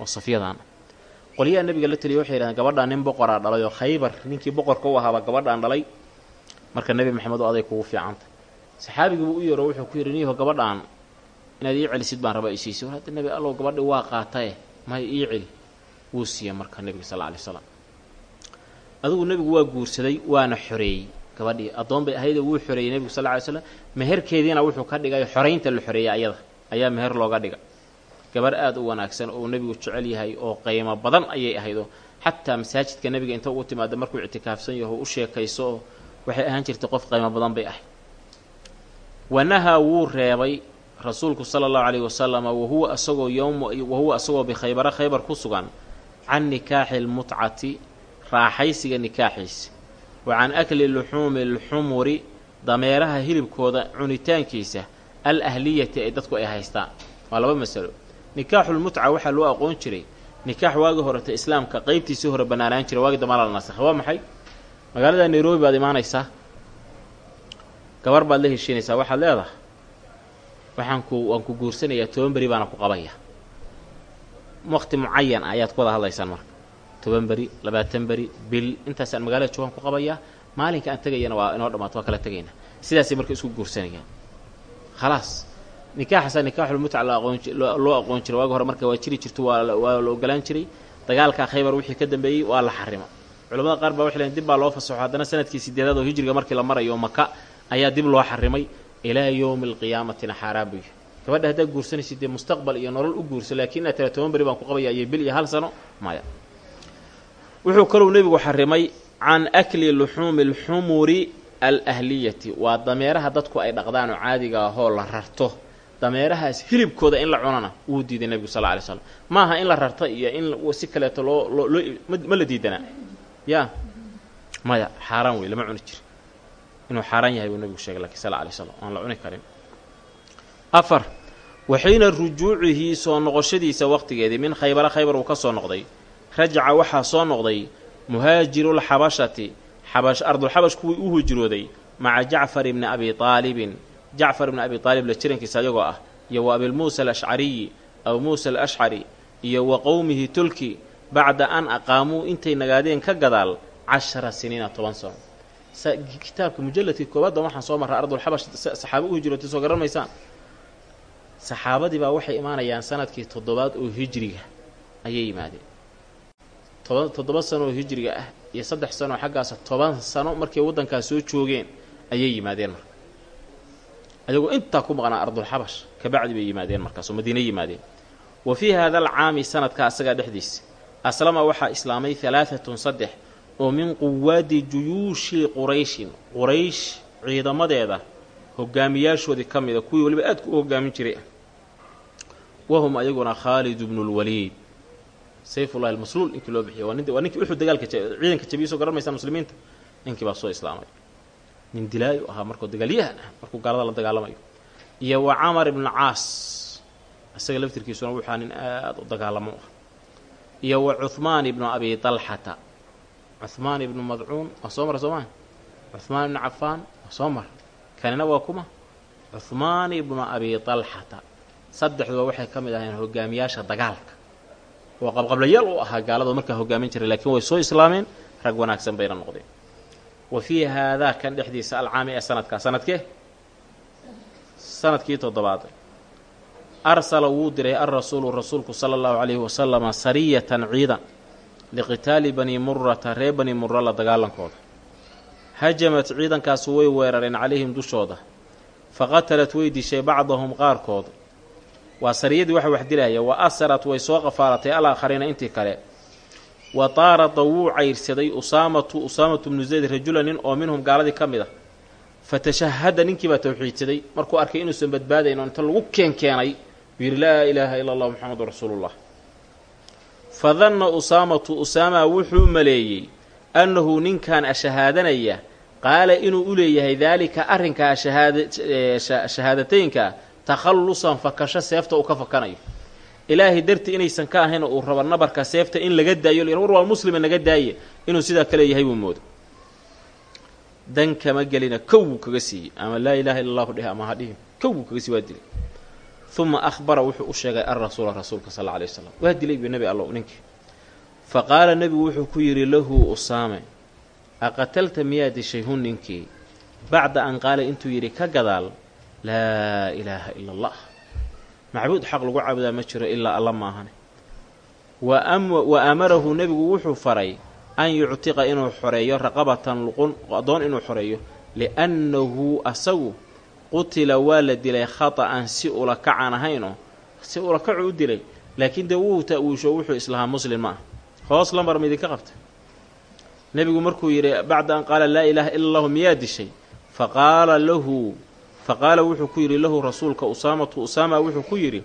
Oo safiyadaan qolyaha nebiga la taliya waxay yidhahdeen gabadhaan nin boqoraa dhalay oo khaybar ninkii boqorka u ahaaba gabadhaan dhalay. Marka nebi maxamed aday kugu fiicanta saxaabigii buu u yeero wuxuu ku yidhi niyaho gabadhaan inaad ii celisid baan rabaa isiisay war hadda nebi allow gabadhi waa qaatae may ii celi. Wuu siiya marka nebiga sal alay slam adigu nebigu waa guursaday waana xoreeyey gabadhii. Addoon bay ahaydee wuu xoreeyey nebigu sal ly slam meherkeediina wuxuu ka dhigay xoraynta la xoreeyay ayada ayaa meher looga dhiga gabar aada u wanaagsan oo nebigu jecel yahay oo qaymo badan ayay ahaydoo xataa masaajidka nebiga inta ugu timaada markuu ictikaafsan yaho u sheekayso oo waxay ahaan jirtay qof qaymo badan bay ahayd wanahaa wuu reebay rasuulku sala allahu calayhi wasalama wahuwa asagoo yowm wahuwa asagoo bikhaybara khaybar ku sugan can nikaaxi almutcati raaxaysiga nikaaxiisa wa can akli luxuumi alxumuri dameeraha hilibkooda cunitaankiisa al ahliyati ay dadku ay haystaan. Waa laba masalo. Nikaaxulmutca waxaa loo aqoon jiray nikaax waagii horeta islaamka qeybtiisii hore bannaanaan jiray waagii dambana la nasakhay waa maxay? Magaalada nairobi baad imaanaysaa gabar baad la heshiinaysaa waxaad leedahay? Waxaan ku waan ku guursanayaa toban beri baana ku qabaya. Waqti mucayan ah ayaad ku wada hadlaysaan marka. Toban beri labaatan beri bil intaasaan magaalada joogaan ku qabayaa maalinka aan tegayana waa inoo dhamaato waa kala tegaynaa sidaasay marka isku guursanayaan. Khalaas nikaaxasaa nikaaxulmutca loo aqoon jiray. Waagi hore marka waa jiri jirto waa la ogolaan jiray. Dagaalkaa khaybar wixii ka dambeeyey waa la xarima. Culamada qaar baa waxay leeyn dib baa loo fasaxo. Haddana sannadkii sideedaad oo hijriga markii la marayo maka ayaa dib loo xarimay ilaa yowmi alqiyaamatina xaaraan buu yahay gabadha haddaad guursanaysid dee mustaqbal iyo nolol u guurso laakiin inaad tira toban beri baan ku qabaya iyo bil iyo hal sano maya wuxuu kalou nebigu xarimay can akli luxuumi alxumuri alahliyati. Waa dameeraha dadku ay dhaqdaan oo caadiga ahoo la rarto. Dameerahaas hilibkooda in la cunana wuu diiday nebigu sal lla alay slam maaha in la rarto iyo in si kaleeto loo loo ma la diidanaa. Yaa maya xaaraan wey lama cuni jiri inuu xaaraan yahay buu nebigu sheegay lakiin sal lla alay slam la cuni karin. Afar waxiina rujuucihi soo noqoshadiisa waqtigeedii min khaybara khaybar uu ka soo noqday rajaca waxaa soo noqday muhaajirulxabashati xabash ardulxabash kuwii u hijrooday maca jacfar ibni abi aalibin jacfar ibni abi aalib la jirankiisa ayagoo ah iyo wa abilmuusa alashcariyi abu muusa alashcari iyo wa qowmihi tulki bacda an aqaamuu intay nagaadeen ka gadaal cashara siniina toban sano kitaabka mujalladkii koobaadba waxaan soo marraa ardulxabash saxaabe u hijrootay soo garan saxaabadii baa waxay imaanayaan sannadkii toddobaad oo hijriga ayay yimaadeen. Toddoba sano oo hijriga ah iyo saddex sano xaggaasa toban sano markay waddankaas soo joogeen ayay yimaadeen marka. Ayagoo intaa ku maqnaa ardulxabash kabacdi bay yimaadeen markaas oo madiine yimaadeen. Wa fii haada alcaami sanadka asagaa dhexdiisa aslama waxaa islaamay halaaatun saddex oo min quwaadi juyuushi qurayshin. Quraysh ciidamadeeda hogaamiyaashoodii ka mida kuwii weliba aadka u hogaamin jiray. Ah wahum ayaguna khaalid bnu lwaliid sayfullahi almasluul ninkii loo bixiyay. Waa nin waa ninkii uxud dagaalka ciidanka jabiyiso garan maysaan muslimiinta. Ninkii baa soo islaamay. Nin dilaayu ahaa markuu dagaalyahan ah markuu gaalada la dagaalamayo. Iyo wa camar ibnu caas. Isaga laftirkiisuna wuxaa nin aada u dagaalamo ah. Iyo wa cuhmaan ibnu abi dalxata cuhmaan ibnu madcuun waa soo mara soo maa cuhmaan ibnu cafaan waa soo mara kanina waa kuma. Cuhmaan ibnu abi dalxata saddexduba waxay ka mid ahayeen hogaamiyaasha dagaalka. Oo qabqablayaal u ahaa gaaladu markaa hogaamin jiray laakiin way soo islaameen rag wanaagsan bayna noqdeen. Wa fii haadaa kan dhexdiisa alcaami ee sanadkaa sanadkee? Sanadkii toddobaad. Arsala wuu diray alrasuulu rasuulku sala allahu calayhi wasalama sariyatan ciidan liqitaali bani murata ree bani mura la dagaalankooda hajamat ciidankaasu way weerareen calayhim dushooda. Fa qatalat way dishay bacdahum qaarkood. Waa sariyadii waxa wax dilaya wa asarat way soo qafaalatay alaakhariina intii kale. Wa taarada wuu cayrsaday usaamatu usaamatu bnu zayd rajula nin oo minhum gaaladii ka mid ah. Fa tashahada ninkii baa tawxiidsaday markuu arkay inuusan badbaadayn oo inta lagu keenkeenay buu yidhi laa ilaaha ila allah muxamedun rasuulullah fa danna usaamatu usaamaa wuxuu maleeyey annahu ninkan ashahaadanaya qaala inuu u leeyahay daalika arrinkaa shahaadateynka takhallusan fakasho seefta uu ka fakanayo ilaahay dartii inaysan ka ahayn uu rabo nabarka seefta in laga daayo war waa muslima naga daaye inuu sidaa kale yahay buu moodo dan kama gelina kow buu kaga siiyey ama laa ilaaha illa allahu dheh ama ha dhihin kow buu kaga siiy waa dilay uma ahbara wuxuu u sheegay alrasuula rasuulka sal alay wasalam waa dilay bu nebi allow ninkii fa qaala nebigu wuxuu ku yidhi lahu usaame aqatalta miyaa dishay hun ninkii bacda an qaala intuu yidhi ka gadaal laa ilaaha ila allah macbuud xaq lagu caabudaa ma jiro ilaa alla maahane wa amarahu nebigu wuxuu faray an yuctiqa inuu xoreeyo raqabatan luqun addoon inuu xoreeyo liannahu asagu qutila waa la dilay khata'an si ula kacan ahaynoo si ula kacu u dilay. Laakiin dee wuu ta'wiisho wuxuu islahaa muslim ma ah hoos lambar ma idinka qabta nebigu markuu yidhi bacda an qaala laa ilaaha ila allahu miyaa dishay? Faqaala lahu faqaala wuxuu ku yidhi lahu rasuulka usaamatu usaama wuxuu ku yidhi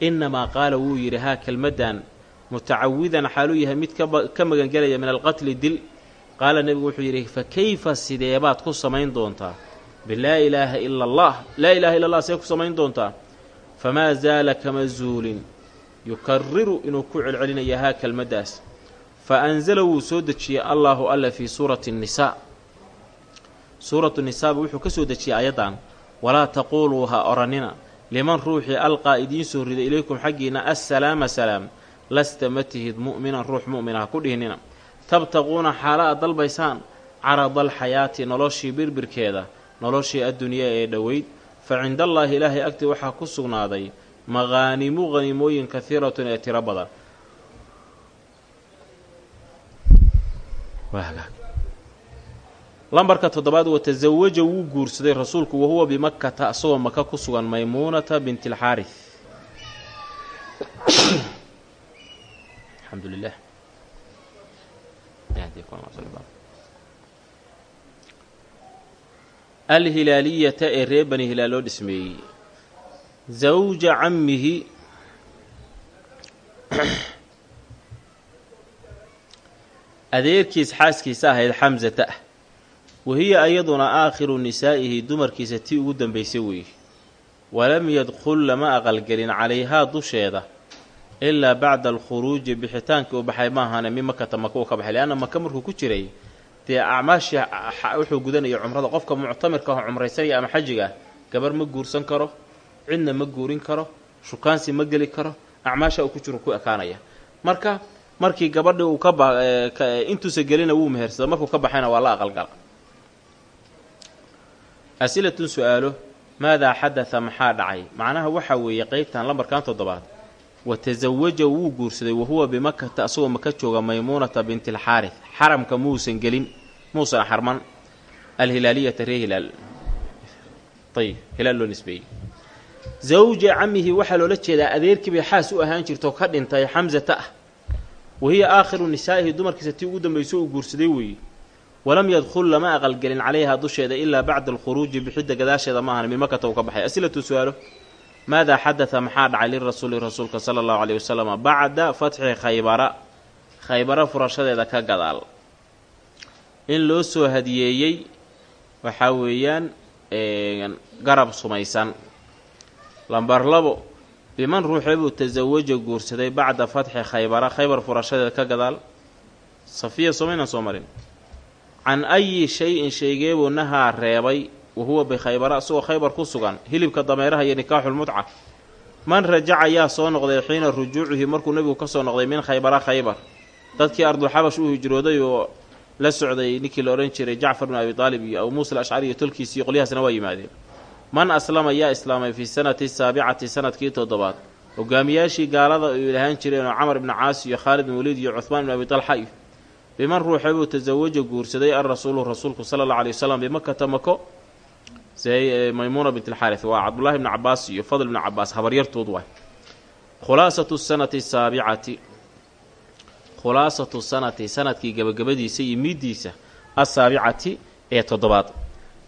innamaa qaala wuu yidhi haa kelmaddan mutacawidan xaaluu yahay mid ka magangelaya min alqatli dil. Qaala nebigu wuxuu yidhi fa kayfa sideebaad ku samayn doontaa bilaa ilaaha ila allah. Laa ilaha illa allah see ku samayn doontaa famaa zaala kama zuulin yukariru inuu ku celcelinaya haa kelmaddaas fa anzala wuu soo dejiyey allaahu alla fii suurati nnisaa suuratu nisaaba wuxuu ka soo dejiyey ayaddan walaa taquuluu ha odhannina liman ruuxii alqaa idiin soo riday ilaykum xaggiinna assalaama salaam. Lasta ma tihid mu'minan ruux mu'mina ha tabtaquuna xaala aad dalbaysaan caradalxayaati noloshii birbirkeeda noloshii addunyaa ee dhoweyd fa cindallaahi ilaahay agtii waxaa ku sugnaaday maqaanimu qhanimooyin kahiiratun ee tiro badan. Lambarka toddobaad watasawaja wuu guursaday rasuulku wahuwa bimakkata asagoo maka ku sugan maymuunata binti alxaaris. Alxamdu lilah alhilaaliyata ee reer bani hilaal loo dhismeeyey. Zawja cammihi adeerkiis xaaskiisa ahayd xamsata ah wahiya ayaduna aakhiru nisaa'ihi dumarkiisa tii ugu dambaysay weeye walam yadkhul lama aqalgelin calayhaa dusheeda ilaa bacda alkhuruuji bixitaankii uu baxay maahane mi makata maka uu ka baxay leanna maka markuu ku jiray dee acmaashii wuxuu gudanaya cumrada. Qofka muctamirka ah cumraysanaya ama xajiga ah gabar ma guursan karo cidna ma guurin karo shukaansi ma geli karo acmaasha uu ku jiro ku ekaanaya. Marka markii gabadhii uu ka ba intuusa gelina wuu mehersada markuu ka baxayna waa la aqalgala asilatun su'aalo maadaa xadatha maxaa dhacay? Macnaha waxaa weeye qeybtan lambarkan toddobaad wa tasawaja wuu guursaday wahuwa bimakata asagoo maka jooga maymuunata binti alxaaris xaramka muusan gelin muusan xarman alhilaaliyata ree hilaal. Ayib hilaal loo nisbeeyey. Zawja camihi waxaa loola jeedaa adeerkii bay xaas u ahaan jirto ka dhintay xamsata ah wahiya aakhiru nisaa'ihi dumarkiisa tii ugu dambayso uu guursaday weeye walam yadkhul lama aqalgelin calayhaa dusheeda ilaa bacda alkhuruuji bixidda gadaasheeda maahan min makata uu ka baxay. Asilatu su'aalo maadaa xadada maxaa dhacay lirasuuli rasuulka sala allahu caleyhi wasalama bacda fatxi khaybara? Khaybara furashadeeda ka gadaal in loo soo hadiyeeyey waxaa weeyaan garab sumaysan. Lambar labo biman ruuxeebuu tasawaja guursaday bacda fatxi khaybara khaybar furashadeeda ka gadaal. Safiya somaynan soo marin. Can ayi shay-in shaygeebuu nahaa reebay wa huwa bikhaybara isagoo khaybar ku sugan. Hilibka dameeraha iyo nikaaxulmudca man rajaca yaa soo noqday xiina rujuucihi markuu nebigu ka soo noqday min khaybara khaybar. Dadkii ardulxabash u hijrooday oo la socday ninkii la odhan jiray jacfar bin abi taalib iyo abu muusa alashcari iyo tolkiis iyo qolyahaasna waa yimaadeen. Man aslama yaa islaamay fii sanati saabicati sannadkii toddobaad. Hogaamiyaashii gaalada ay lahaan jireen oo camar ibni caas iyo khaalid bin waliid iyo cuhmaan bin abi talxa iyo biman ruuxeebuu tasawaja guursaday alrasuulu rasuulku sala allahu alay wasalam bimakata mako maymuuna bint alxaaris waa cabdullaahi bni cabaas iyo fadl bni cabaas habaryartood waay khulaasatu sanati saabicati khulaasatu sanati sannadkii gabagabadiisa iyo miiddiisa asaabicati ee toddobaad.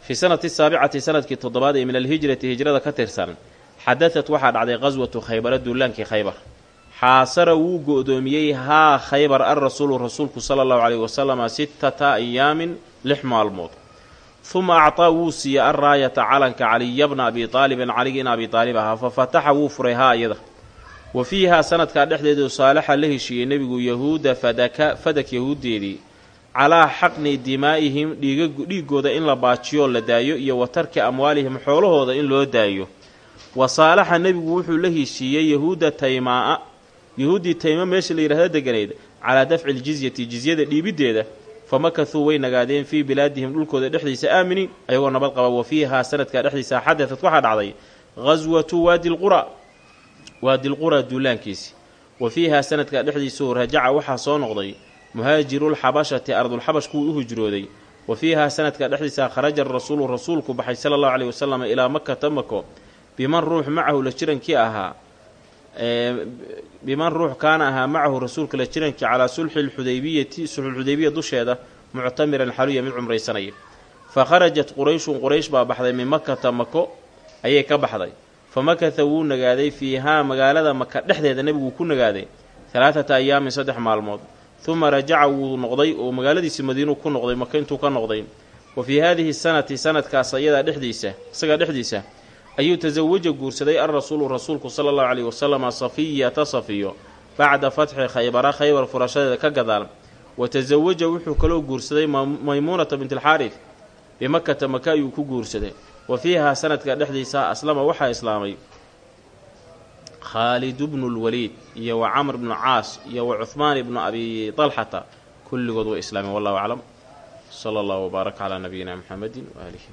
Fii sanati saabicati sannadkii toddobaad ee min alhijrati hijrada ka tirsan xadadat waxaa dhacday qaswatu khaybara duulaankii khaybar. Xaasara wuu go-doomiyey haa khaybar alrasuulu rasuulku sala allahu caleyhi wasalama sittata ayaamin lix maalmood. Huma actaa wuu siiyey alraayata calanka caliya bna abi aalibin caligi in abi aalib ahaa fa fataxa wuu furay haa iyada wa fiihaa sanadkaa dhexdeedu saalaxa la heshiiyey nebigu yahuuda fadaka fadak yahuuddeedii calaa xaqni dimaa'ihim dhiigooda in la baajiyoo la daayo iyo wa tarki amwaalihim xoolahooda in loo daayo. Wa saalaxa nebigu wuxuu la heshiiyey yahuuda taymaa'a yahuuddii tayma meesha la yidhahda deganayd calaa dafci ljizyati jizyada dhiibiddeeda. Fa makahuu way nagaadeen fii bilaadihim dhulkooda dhexdiisa aaminiin ayagoo nabad qaba. Wa fiihaa sanadkaa dhexdiisa xadatat waxaa dhacday qaswatu waadi lqura waadilqura duulaankiisi. Wa fiihaa sanadkaa dhexdiisuu rajaca waxaa soo noqday muhaajirulxabashati ardulxabash kuwii u hijrooday wa fiihaa sanadkaa dhexdiisa kharaja rasuulu rasuulku baxay sala allahu caleyhi wasalam ilaa makata mako biman ruux macahu la jirankii ahaa biman ruux kaana ahaa macahu rasuulka la jirankii calaa sulxi lxudaybiyati sulxulxudaybiya dusheeda muctamiran xaluya mid cumraysanaya. Fa kharajat qurayshun quraysh baa baxday min makata mako ayay ka baxday fa makata wuu nagaaday fiihaa magaalada maka dhexdeeda nebiguu ku nagaaday halaathata ayaamin saddex maalmood. Huma rajaca wuu noqday oo magaaladiisi madiinuu ku noqday maka intuu ka noqday. Wa fii haadihi sanati sanadkaas ayadaa dhexdiisa isagaa dhexdiisa ayuu tasawaja guursaday alrasuulu rasuulku sala allahu caleyhi wasalama safiyata safiyo bacda fatxi khaybara khaybar furashadeeda ka gadaal. Wa tasawaja wuxuu kaloo guursaday maymuunata bintalxaarif bimakata maka ayuu ku guursaday wa fiihaa sanadka dhexdiisa aslama waxaa islaamay khaalidu bnu lwaliid iyo wa camr bnu caas iyo wa cuhmaan ibnu abi dalxata kulligood way islaameen wallahu aclam sala allahu wbaaraka calaa nabiyina muxamedi waaalihi